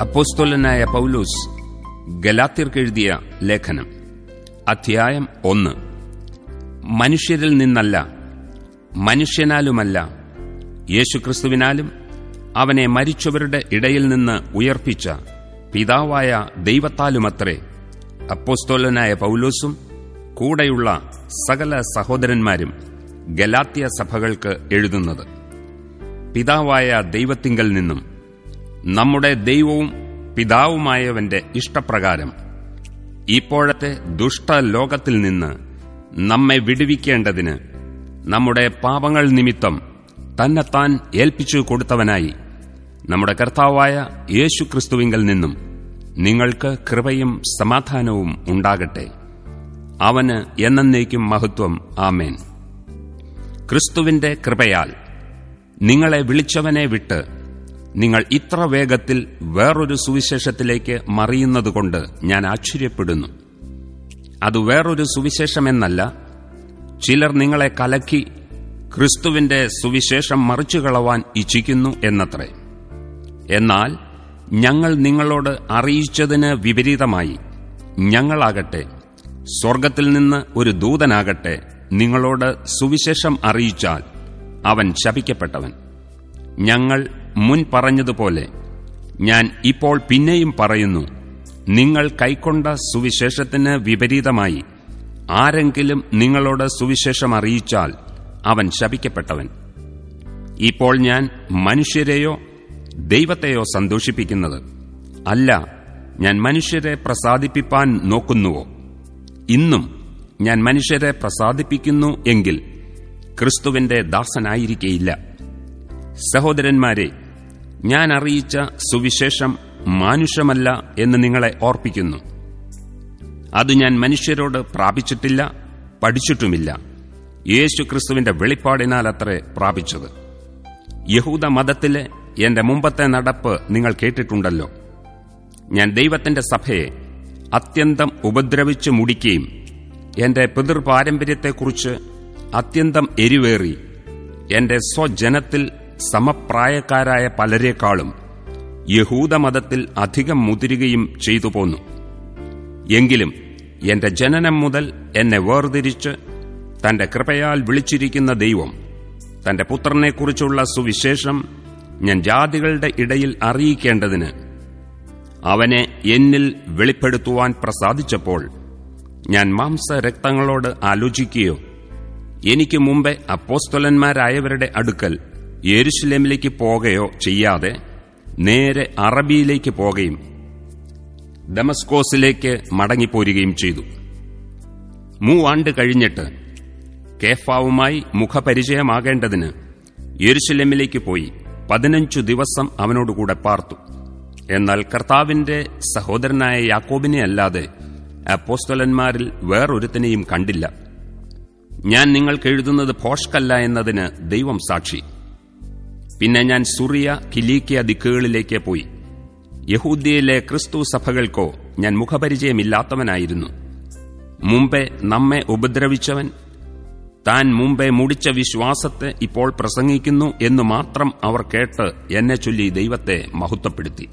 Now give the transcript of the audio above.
അപ്പോസ്തോലനായ പൗലൂസ് ഗലാത്തിർക്കെഴുതിയ ലേഖനം അധ്യായം ഒന്ന്. മനുഷ്യരിൽ നിന്നല്ല മനുഷ്യനാലുമല്ല യേശുക്രിസ്തുവിനാലും അവനെ മരിച്ചവരുടെ ഇടയിൽ നിന്ന് ഉയർപ്പിച്ച പിതാവായ ദൈവത്താലുമത്രേ അപ്പോസ്തോലനായ പൗലോസും കൂടെയുള്ള സകല സഹോദരന്മാരും ഗലാത്യ സഭകൾക്ക് എഴുതുന്നത്. പിതാവായ ദൈവത്തിങ്കൽ നിന്നും നമ്മുടെ ദൈവവും പിതാവുമായവന്റെ ഇഷ്ടപ്രകാരം ഇപ്പോഴത്തെ ദുഷ്ടലോകത്തിൽ നിന്ന് നമ്മെ വിടുവിക്കേണ്ടതിന് നമ്മുടെ പാപങ്ങൾ നിമിത്തം തന്നെത്താൻ ഏൽപ്പിച്ചു കൊടുത്തവനായി നമ്മുടെ കർത്താവായ യേശുക്രിസ്തുവിങ്കൽ നിന്നും നിങ്ങൾക്ക് കൃപയും സമാധാനവും ഉണ്ടാകട്ടെ. അവന് എന്നേക്കും മഹത്വം. ആമേൻ. ക്രിസ്തുവിന്റെ കൃപയാൽ നിങ്ങളെ വിളിച്ചവനെ വിട്ട് നിങ്ങൾ ഇത്ര വേഗത്തിൽ വേറൊരു സുവിശേഷത്തിലേക്ക് മറിയുന്നതുകൊണ്ട് ഞാൻ ആശ്ചര്യപ്പെടുന്നു. അത് വേറൊരു സുവിശേഷമെന്നല്ല ചിലർ നിങ്ങളെ കലക്കി ക്രിസ്തുവിന്റെ സുവിശേഷം മറിച്ചു കളവാൻ ഇച്ഛിക്കുന്നു എന്നത്രേ. എന്നാൽ ഞങ്ങൾ നിങ്ങളോട് അറിയിച്ചതിന് വിപരീതമായി ഞങ്ങളാകട്ടെ സ്വർഗത്തിൽ നിന്ന് ഒരു ദൂതനാകട്ടെ നിങ്ങളോട് സുവിശേഷം അറിയിച്ചാൽ അവൻ ശപിക്കപ്പെട്ടവൻ. ഞങ്ങൾ മുൻ പറഞ്ഞതുപോലെ ഞാൻ ഇപ്പോൾ പിന്നെയും പറയുന്നു നിങ്ങൾ കൈക്കൊണ്ട സുവിശേഷത്തിന് വിപരീതമായി ആരെങ്കിലും നിങ്ങളോട് സുവിശേഷം അറിയിച്ചാൽ അവൻ ശപിക്കപ്പെട്ടവൻ. ഇപ്പോൾ ഞാൻ മനുഷ്യരെയോ ദൈവത്തെയോ സന്തോഷിപ്പിക്കുന്നത് അല്ല ഞാൻ മനുഷ്യരെ പ്രസാദിപ്പിപ്പാൻ നോക്കുന്നുവോ? ഇന്നും ഞാൻ മനുഷ്യരെ പ്രസാദിപ്പിക്കുന്നു എങ്കിൽ ക്രിസ്തുവിന്റെ ദാസനായിരിക്കേയില്ല. സഹോദരന്മാരെ ഞാൻ അറിയിച്ച സുവിശേഷം മാനുഷമല്ല എന്ന് നിങ്ങളെ ഓർപ്പിക്കുന്നു. അത് ഞാൻ മനുഷ്യരോട് പ്രാപിച്ചിട്ടില്ല പഠിച്ചിട്ടുമില്ല. യേശു ക്രിസ്തുവിന്റെ വെളിപ്പാടിനാൽ അത്രേ പ്രാപിച്ചത്. യഹൂദ മതത്തിലെ എന്റെ മുമ്പത്തെ നടപ്പ് നിങ്ങൾ കേട്ടിട്ടുണ്ടല്ലോ. ഞാൻ ദൈവത്തിന്റെ സഭയെ അത്യന്തം ഉപദ്രവിച്ച് മുടിക്കുകയും എന്റെ പിതൃപാരമ്പര്യത്തെക്കുറിച്ച് അത്യന്തം എരിവേറി എന്റെ സ്വജനത്തിൽ സമപ്രായക്കാരായ പലരെക്കാളും യഹൂദമതത്തിൽ അധികം മുതിരുകയും ചെയ്തു പോന്നു. എങ്കിലും എന്റെ ജനനം മുതൽ എന്നെ വേർതിരിച്ച് തന്റെ കൃപയാൽ വിളിച്ചിരിക്കുന്ന ദൈവം തന്റെ പുത്രനെക്കുറിച്ചുള്ള സുവിശേഷം ഞാൻ ജാതികളുടെ ഇടയിൽ അറിയിക്കേണ്ടതിന് അവനെ എന്നിൽ വെളിപ്പെടുത്തുവാൻ പ്രസാദിച്ചപ്പോൾ ഞാൻ മാംസരക്തങ്ങളോട് ആലോചിക്കുകയോ എനിക്ക് മുമ്പേ അപ്പോസ്തലന്മാരായവരുടെ അടുക്കൽ യെരുഷലേമിലേക്ക് പോകയോ ചെയ്യാതെ നേരെ അറബിയിലേക്ക് പോകുകയും ഡമസ്കോസിലേക്ക് മടങ്ങിപ്പോരുകയും ചെയ്തു. മൂവാണ്ട് കഴിഞ്ഞിട്ട് കേഫാവുമായി മുഖപരിചയമാകേണ്ടതിന് യെരുഷലേമിലേക്ക് പോയി പതിനഞ്ചു ദിവസം അവനോടുകൂടെ പാർത്തു. എന്നാൽ കർത്താവിന്റെ സഹോദരനായ യാക്കോബിനെ അല്ലാതെ അപ്പോസ്തലന്മാരിൽ വേറൊരുത്തിനെയും കണ്ടില്ല. ഞാൻ നിങ്ങൾക്ക് എഴുതുന്നത് ഭോഷ്കല്ല എന്നതിന് ദൈവം സാക്ഷി. പിന്നെ ഞാൻ സുറിയ കിലീക്കിയ ദിക്കുകളിലേക്ക് പോയി. യഹൂദിയയിലെ ക്രിസ്തു സഭകൾക്കോ ഞാൻ മുഖപരിചയമില്ലാത്തവനായിരുന്നു. മുമ്പേ നമ്മെ ഉപദ്രവിച്ചവൻ താൻ മുമ്പേ മുടിച്ച വിശ്വാസത്തെ ഇപ്പോൾ പ്രസംഗിക്കുന്നു എന്ന് മാത്രം അവർ കേട്ട് എന്നെ ചൊല്ലി ദൈവത്തെ മഹത്വപ്പെടുത്തി.